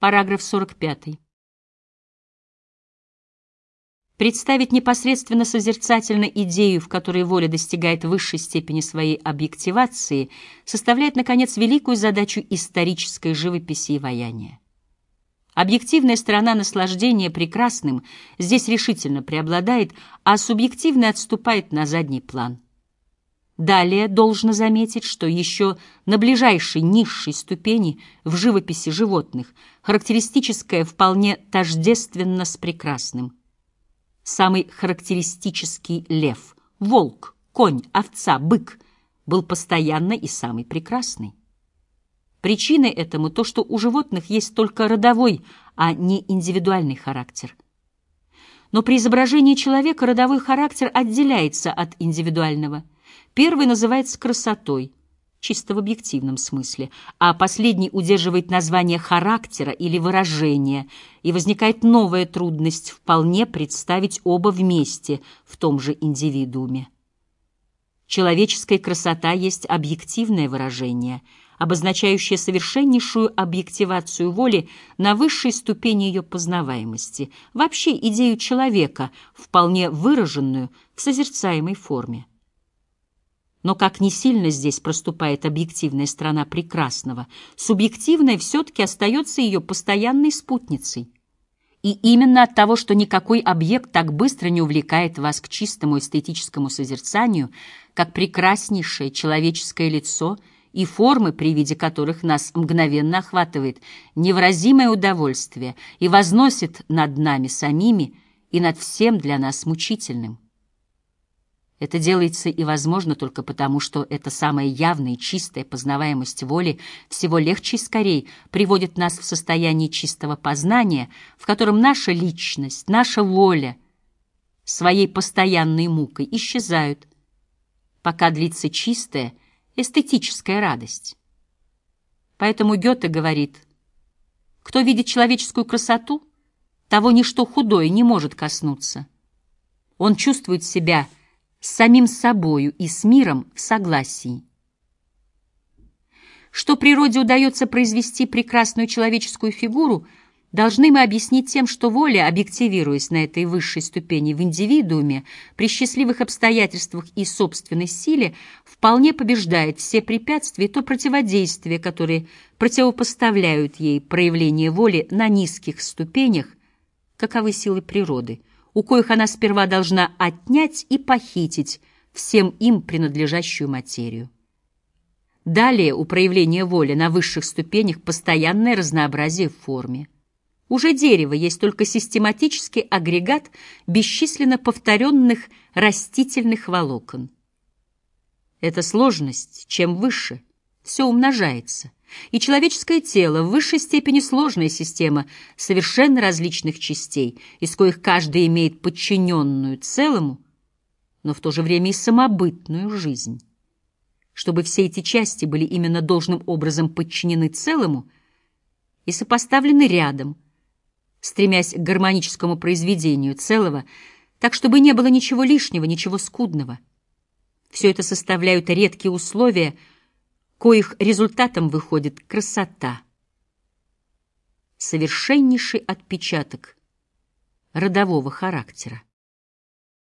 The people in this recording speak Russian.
Параграф 45. Представить непосредственно созерцательно идею, в которой воля достигает высшей степени своей объективации, составляет, наконец, великую задачу исторической живописи и ваяния. Объективная сторона наслаждения прекрасным здесь решительно преобладает, а субъективная отступает на задний план. Далее должно заметить, что еще на ближайшей низшей ступени в живописи животных характеристическое вполне тождественно с прекрасным самый характеристический лев, волк, конь, овца, бык, был постоянно и самый прекрасный. Причиной этому то, что у животных есть только родовой, а не индивидуальный характер. Но при изображении человека родовой характер отделяется от индивидуального. Первый называется красотой – чисто в объективном смысле, а последний удерживает название характера или выражения, и возникает новая трудность вполне представить оба вместе в том же индивидууме. Человеческая красота есть объективное выражение, обозначающее совершеннейшую объективацию воли на высшей ступени ее познаваемости, вообще идею человека, вполне выраженную в созерцаемой форме. Но как не сильно здесь проступает объективная сторона прекрасного, субъективная все-таки остается ее постоянной спутницей. И именно от того, что никакой объект так быстро не увлекает вас к чистому эстетическому созерцанию, как прекраснейшее человеческое лицо и формы, при виде которых нас мгновенно охватывает невыразимое удовольствие и возносит над нами самими и над всем для нас мучительным. Это делается и возможно только потому, что эта самая явная и чистая познаваемость воли всего легче и скорее приводит нас в состояние чистого познания, в котором наша личность, наша воля своей постоянной мукой исчезают, пока длится чистая эстетическая радость. Поэтому Гёте говорит, кто видит человеческую красоту, того ничто худое не может коснуться. Он чувствует себя с самим собою и с миром в согласии. Что природе удается произвести прекрасную человеческую фигуру, должны мы объяснить тем, что воля, объективируясь на этой высшей ступени в индивидууме, при счастливых обстоятельствах и собственной силе, вполне побеждает все препятствия и то противодействие, которые противопоставляют ей проявление воли на низких ступенях, каковы силы природы – у коих она сперва должна отнять и похитить всем им принадлежащую материю. Далее у проявления воли на высших ступенях постоянное разнообразие в форме. Уже дерево есть только систематический агрегат бесчисленно повторенных растительных волокон. Эта сложность, чем выше, все умножается. И человеческое тело в высшей степени сложная система совершенно различных частей, из коих каждая имеет подчиненную целому, но в то же время и самобытную жизнь. Чтобы все эти части были именно должным образом подчинены целому и сопоставлены рядом, стремясь к гармоническому произведению целого, так чтобы не было ничего лишнего, ничего скудного. Все это составляют редкие условия – коих результатом выходит красота. Совершеннейший отпечаток родового характера.